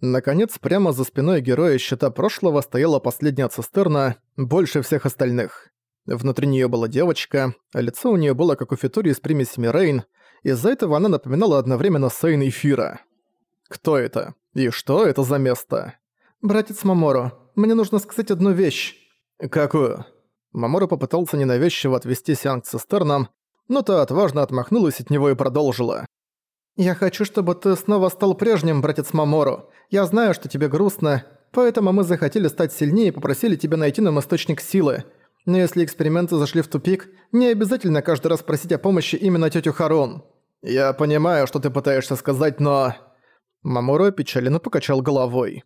Наконец, прямо за спиной героя Щита Прошлого стояла последняя цистерна, больше всех остальных. Внутри нее была девочка, а лицо у нее было как у Фитори с примесями Рейн, из-за этого она напоминала одновременно Сейн и Фира. Кто это? И что это за место? «Братец Маморо, мне нужно сказать одну вещь». «Какую?» Маморо попытался ненавязчиво отвести Сиан к цистернам, но та отважно отмахнулась от него и продолжила. «Я хочу, чтобы ты снова стал прежним, братец Маморо. Я знаю, что тебе грустно, поэтому мы захотели стать сильнее и попросили тебя найти нам источник силы. Но если эксперименты зашли в тупик, не обязательно каждый раз просить о помощи именно тетю Харон. Я понимаю, что ты пытаешься сказать, но...» Маморо печально покачал головой.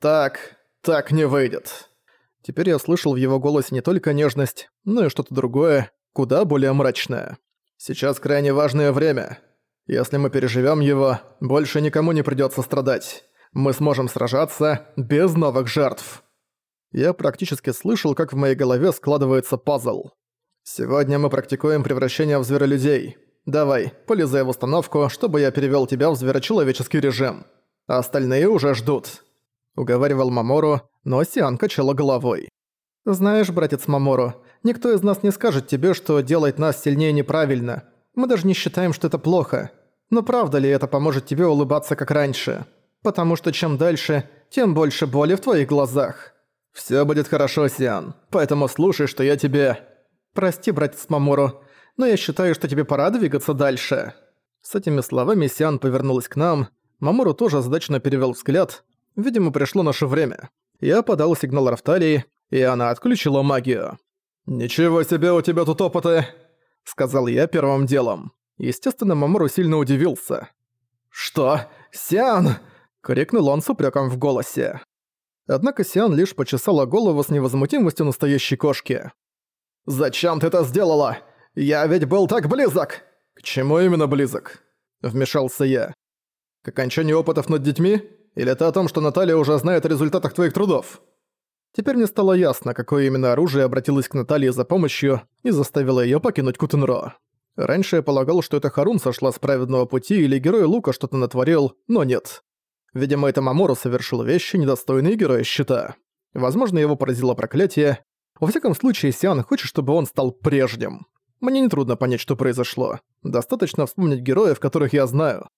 «Так, так не выйдет». Теперь я слышал в его голосе не только нежность, но и что-то другое, куда более мрачное. «Сейчас крайне важное время. Если мы переживем его, больше никому не придется страдать. Мы сможем сражаться без новых жертв». Я практически слышал, как в моей голове складывается пазл. «Сегодня мы практикуем превращение в зверолюдей. Давай, полезай в установку, чтобы я перевёл тебя в зверочеловеческий режим. Остальные уже ждут». Уговаривал Мамору, но Сиан качала головой. «Знаешь, братец Мамору, никто из нас не скажет тебе, что делать нас сильнее неправильно. Мы даже не считаем, что это плохо. Но правда ли это поможет тебе улыбаться как раньше? Потому что чем дальше, тем больше боли в твоих глазах». «Всё будет хорошо, Сиан, поэтому слушай, что я тебе...» «Прости, братец Мамору, но я считаю, что тебе пора двигаться дальше». С этими словами Сиан повернулась к нам. Мамору тоже задачно перевёл взгляд. Видимо, пришло наше время. Я подал сигнал Рафталии, и она отключила магию. «Ничего себе у тебя тут опыта!» — сказал я первым делом. Естественно, Мамору сильно удивился. «Что? Сиан!» — крикнул он с упрёком в голосе. Однако Сиан лишь почесала голову с невозмутимостью настоящей кошки. «Зачем ты это сделала? Я ведь был так близок!» «К чему именно близок?» – вмешался я. «К окончанию опытов над детьми? Или это о том, что Наталья уже знает о результатах твоих трудов?» Теперь мне стало ясно, какое именно оружие обратилось к Наталье за помощью и заставило её покинуть Кутенро. Раньше я полагал, что это Харун сошла с праведного пути или герой Лука что-то натворил, но нет. Видимо, это Мамору совершил вещи, недостойные героя щита. Возможно, его поразило проклятие. Во всяком случае, Сиан хочет, чтобы он стал прежним. Мне нетрудно понять, что произошло. Достаточно вспомнить героев, которых я знаю.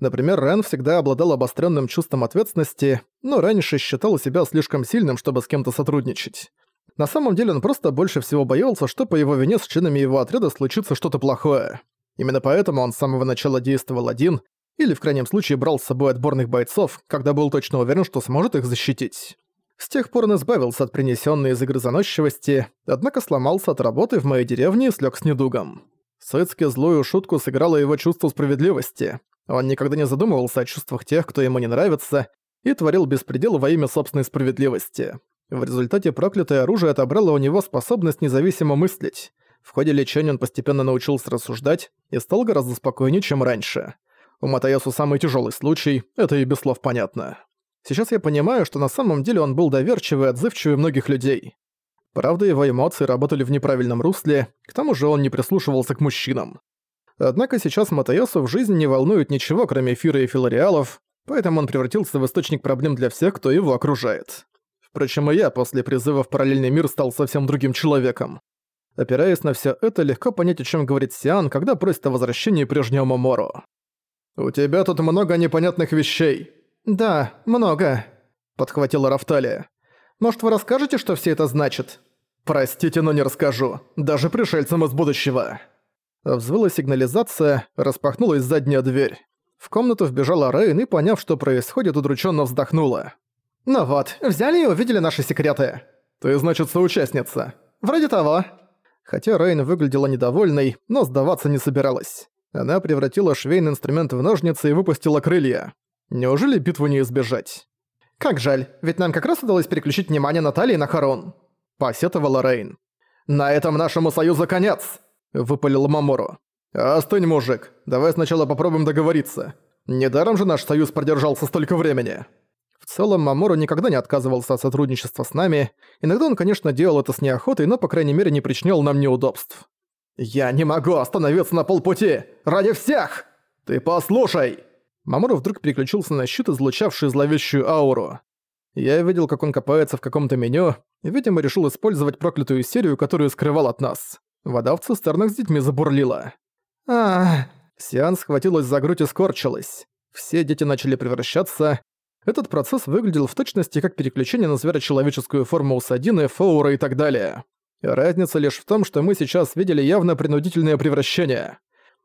Например, Рен всегда обладал обостренным чувством ответственности, но раньше считал себя слишком сильным, чтобы с кем-то сотрудничать. На самом деле он просто больше всего боялся, что по его вине с членами его отряда случится что-то плохое. Именно поэтому он с самого начала действовал один, или в крайнем случае брал с собой отборных бойцов, когда был точно уверен, что сможет их защитить. С тех пор он избавился от принесенной из игры заносчивости, однако сломался от работы в моей деревне и слег с недугом. Сэцки злую шутку сыграло его чувство справедливости. Он никогда не задумывался о чувствах тех, кто ему не нравится, и творил беспредел во имя собственной справедливости. В результате проклятое оружие отобрало у него способность независимо мыслить. В ходе лечения он постепенно научился рассуждать и стал гораздо спокойнее, чем раньше. У Матаясу самый тяжелый случай, это и без слов понятно. Сейчас я понимаю, что на самом деле он был доверчивый и отзывчивый многих людей. Правда, его эмоции работали в неправильном русле, к тому же он не прислушивался к мужчинам. Однако сейчас Матаясу в жизни не волнует ничего, кроме эфира и филариалов, поэтому он превратился в источник проблем для всех, кто его окружает. Впрочем, и я после призыва в параллельный мир стал совсем другим человеком. Опираясь на все это, легко понять, о чем говорит Сиан, когда просит о возвращении прежнего Мамору. «У тебя тут много непонятных вещей». «Да, много», — подхватила Рафталия. «Может, вы расскажете, что все это значит?» «Простите, но не расскажу. Даже пришельцам из будущего». Взвыла сигнализация, распахнулась задняя дверь. В комнату вбежала Рейн и, поняв, что происходит, удрученно вздохнула. «Ну вот, взяли и увидели наши секреты». «Ты, значит, соучастница?» «Вроде того». Хотя Рейн выглядела недовольной, но сдаваться не собиралась. Она превратила швейный инструмент в ножницы и выпустила крылья. Неужели битву не избежать? «Как жаль, ведь нам как раз удалось переключить внимание Натальи на Харон», – посетовала Рейн. «На этом нашему союзу конец!» – выпалил Мамору. «Остынь, мужик, давай сначала попробуем договориться. Недаром же наш союз продержался столько времени». В целом, Мамору никогда не отказывался от сотрудничества с нами. Иногда он, конечно, делал это с неохотой, но, по крайней мере, не причинял нам неудобств. «Я не могу остановиться на полпути! Ради всех! Ты послушай!» Мамору вдруг переключился на щит, излучавший зловещую ауру. Я видел, как он копается в каком-то меню, и, видимо, решил использовать проклятую серию, которую скрывал от нас. Вода в цистернах с детьми забурлила. а Сиан схватилась за грудь и скорчилась. Все дети начали превращаться. Этот процесс выглядел в точности как переключение на зверочеловеческую форму Усадины, Фоура и так далее. Разница лишь в том, что мы сейчас видели явно принудительное превращение.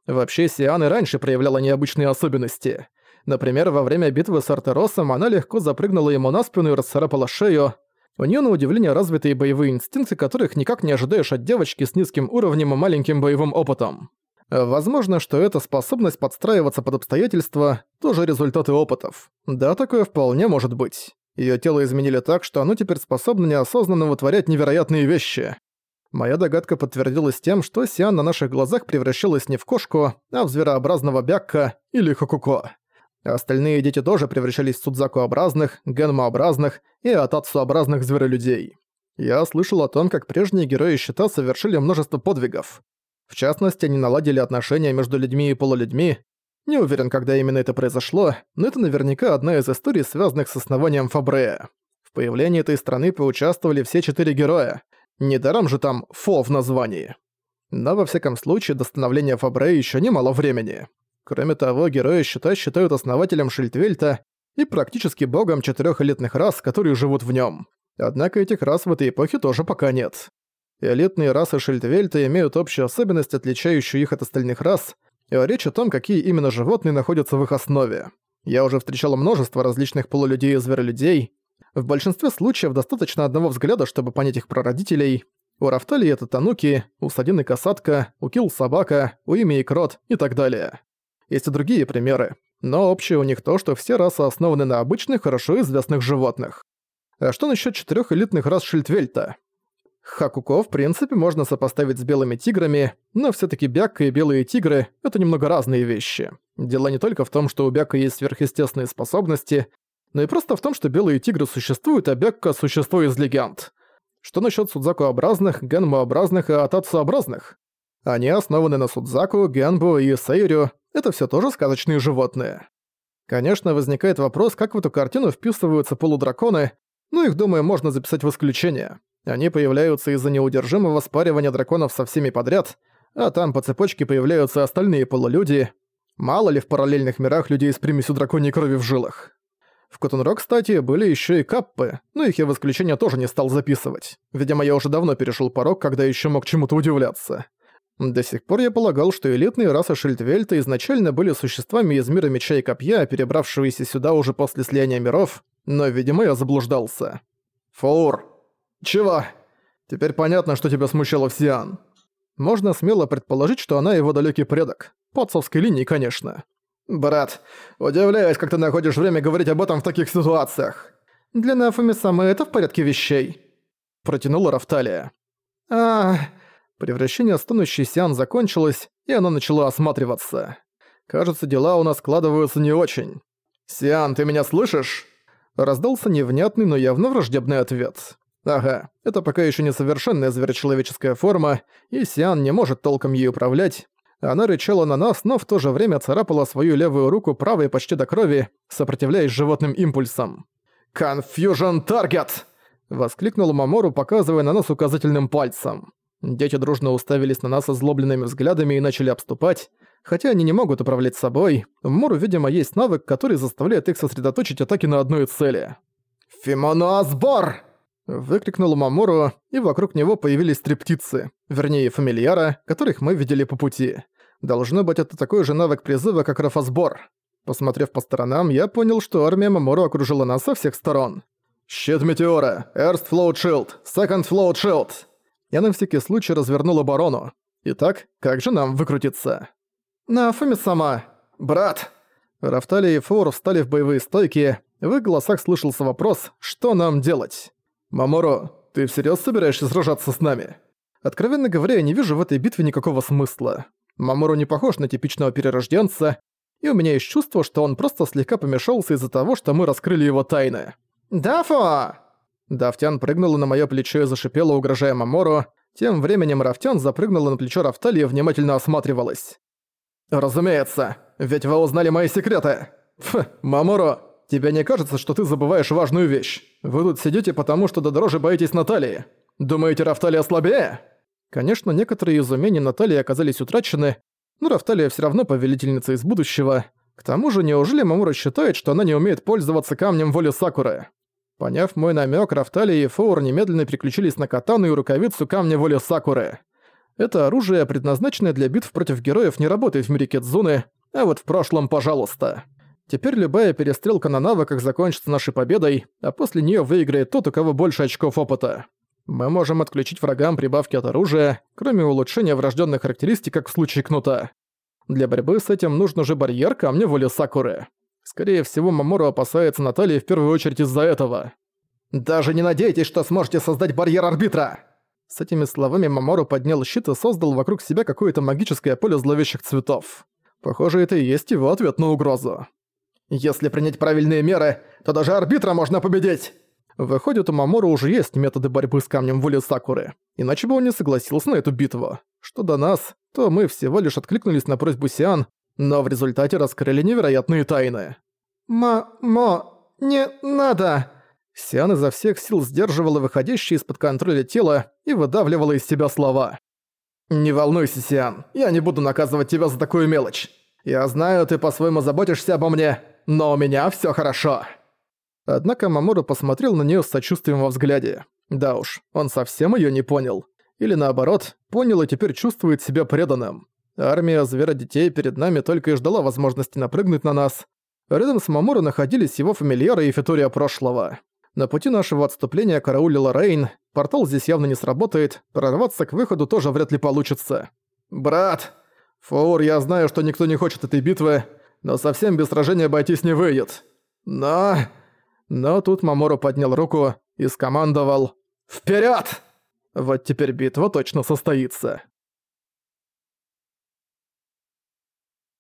Вообще, Сиан и раньше проявляла необычные особенности. Например, во время битвы с Артеросом она легко запрыгнула ему на спину и расцарапала шею. У неё на удивление развитые боевые инстинкты, которых никак не ожидаешь от девочки с низким уровнем и маленьким боевым опытом. Возможно, что эта способность подстраиваться под обстоятельства – тоже результаты опытов. Да, такое вполне может быть. Её тело изменили так, что оно теперь способно неосознанно вытворять невероятные вещи. Моя догадка подтвердилась тем, что Сиан на наших глазах превращалась не в кошку, а в зверообразного бякка или хокуко. Остальные дети тоже превращались в судзакуобразных, генмообразных и атацуобразных зверолюдей. Я слышал о том, как прежние герои щита совершили множество подвигов. В частности, они наладили отношения между людьми и полулюдьми. Не уверен, когда именно это произошло, но это наверняка одна из историй, связанных с основанием Фабрея. В появлении этой страны поучаствовали все четыре героя. Недаром же там «фо» в названии. Но во всяком случае до становления Фабре еще немало времени. Кроме того, герои счета считают основателем Шильдвельта и практически богом четырех элитных рас, которые живут в нем. Однако этих рас в этой эпохе тоже пока нет. Элитные расы Шильдвельта имеют общую особенность, отличающую их от остальных рас, и речь о том, какие именно животные находятся в их основе. Я уже встречал множество различных полулюдей и зверолюдей, в большинстве случаев достаточно одного взгляда, чтобы понять их прародителей. У Рафтали это Тануки, у Садины Касатка, у Килл Собака, у Ими Крот и так далее. Есть и другие примеры, но общее у них то, что все расы основаны на обычных, хорошо известных животных. А что насчет четырех элитных рас Шильдвельта? Хакуко, в принципе, можно сопоставить с белыми тиграми, но все таки Бякка и белые тигры — это немного разные вещи. Дело не только в том, что у Бяка есть сверхъестественные способности, но и просто в том, что белые тигры существуют, а Бекка – существо из легенд. Что насчет Судзаку-образных, Генму-образных и Атацу-образных? Они основаны на Судзаку, Генбу и Сейрю – это все тоже сказочные животные. Конечно, возникает вопрос, как в эту картину вписываются полудраконы, но их, думаю, можно записать в исключение. Они появляются из-за неудержимого спаривания драконов со всеми подряд, а там по цепочке появляются остальные полулюди. Мало ли в параллельных мирах людей с примесью драконьей крови в жилах. В Котунро, кстати, были еще и каппы, но их я в исключение тоже не стал записывать. Видимо, я уже давно перешел порог, когда еще мог чему-то удивляться. До сих пор я полагал, что элитные расы Шильдвельта изначально были существами из мира меча и копья, перебравшиеся сюда уже после слияния миров, но, видимо, я заблуждался. Фаур. Чего? Теперь понятно, что тебя смущало в Сиан. Можно смело предположить, что она его далекий предок. По отцовской линии, конечно. «Брат, удивляюсь, как ты находишь время говорить об этом в таких ситуациях. Для Нафуми самое это в порядке вещей», — протянула Рафталия. а Превращение стонущей Сиан закончилось, и она начала осматриваться. «Кажется, дела у нас складываются не очень». «Сиан, ты меня слышишь?» Раздался невнятный, но явно враждебный ответ. «Ага, это пока еще несовершенная зверочеловеческая форма, и Сиан не может толком ей управлять, она рычала на нас, но в то же время царапала свою левую руку правой почти до крови, сопротивляясь животным импульсам. «Confusion Target!» — воскликнул Мамору, показывая на нас указательным пальцем. Дети дружно уставились на нас озлобленными взглядами и начали обступать. Хотя они не могут управлять собой, в Мору, видимо, есть навык, который заставляет их сосредоточить атаки на одной цели. «Фимоноасбор!» Выкрикнул Мамору, и вокруг него появились три птицы, вернее, фамильяра, которых мы видели по пути. Должно быть, это такой же навык призыва, как Рафасбор. Посмотрев по сторонам, я понял, что армия Мамору окружила нас со всех сторон. «Щит Метеора! Эрст Флоут Шилд! Секонд Флоут Шилд!» Я на всякий случай развернул оборону. Итак, как же нам выкрутиться? «На Фуми сама! Брат!» Рафтали и Фор встали в боевые стойки. В их голосах слышался вопрос «Что нам делать?». «Маморо, ты всерьез собираешься сражаться с нами?» Откровенно говоря, я не вижу в этой битве никакого смысла. Мамору не похож на типичного перерожденца, и у меня есть чувство, что он просто слегка помешался из-за того, что мы раскрыли его тайны. «Дафо!» Дафтян прыгнула на моё плечо и зашипела, угрожая Мамору. Тем временем Рафтян запрыгнула на плечо Рафтали и внимательно осматривалась. «Разумеется, ведь вы узнали мои секреты!» Фу, Маморо, тебе не кажется, что ты забываешь важную вещь? Вы тут сидите потому, что до дороже боитесь Натальи. Думаете, Рафталия слабее? Конечно, некоторые из умений Натальи оказались утрачены, но Рафталия все равно повелительница из будущего. К тому же, неужели Мамура считает, что она не умеет пользоваться камнем воли Сакуры? Поняв мой намек, Рафталия и Фоур немедленно переключились на катану и рукавицу камня воли Сакуры. Это оружие, предназначенное для битв против героев, не работает в мире Кедзуны, а вот в прошлом, пожалуйста. Теперь любая перестрелка на навыках закончится нашей победой, а после нее выиграет тот, у кого больше очков опыта. Мы можем отключить врагам прибавки от оружия, кроме улучшения врожденных характеристик, как в случае кнута. Для борьбы с этим нужен же барьер камня воли Сакуры. Скорее всего, Мамору опасается Натальи в первую очередь из-за этого. «Даже не надейтесь, что сможете создать барьер арбитра!» С этими словами Мамору поднял щит и создал вокруг себя какое-то магическое поле зловещих цветов. Похоже, это и есть его ответ на угрозу. «Если принять правильные меры, то даже арбитра можно победить!» Выходит, у Мамору уже есть методы борьбы с камнем воли Сакуры, иначе бы он не согласился на эту битву. Что до нас, то мы всего лишь откликнулись на просьбу Сиан, но в результате раскрыли невероятные тайны. «Ма-мо, не надо!» Сиан изо всех сил сдерживала выходящее из-под контроля тело и выдавливала из себя слова. «Не волнуйся, Сиан, я не буду наказывать тебя за такую мелочь. Я знаю, ты по-своему заботишься обо мне, но у меня всё хорошо». Однако Мамору посмотрел на неё с сочувствием во взгляде. Да уж, он совсем её не понял. Или наоборот, понял и теперь чувствует себя преданным. Армия зверодетей перед нами только и ждала возможности напрыгнуть на нас. Рядом с Мамору находились его фамильяры и Фитория прошлого. На пути нашего отступления караулила Рейн, портал здесь явно не сработает, прорваться к выходу тоже вряд ли получится. «Брат! Фоур, я знаю, что никто не хочет этой битвы, но совсем без сражения обойтись не выйдет. Но...» Но тут Мамору поднял руку и скомандовал «Вперёд!» Вот теперь битва точно состоится.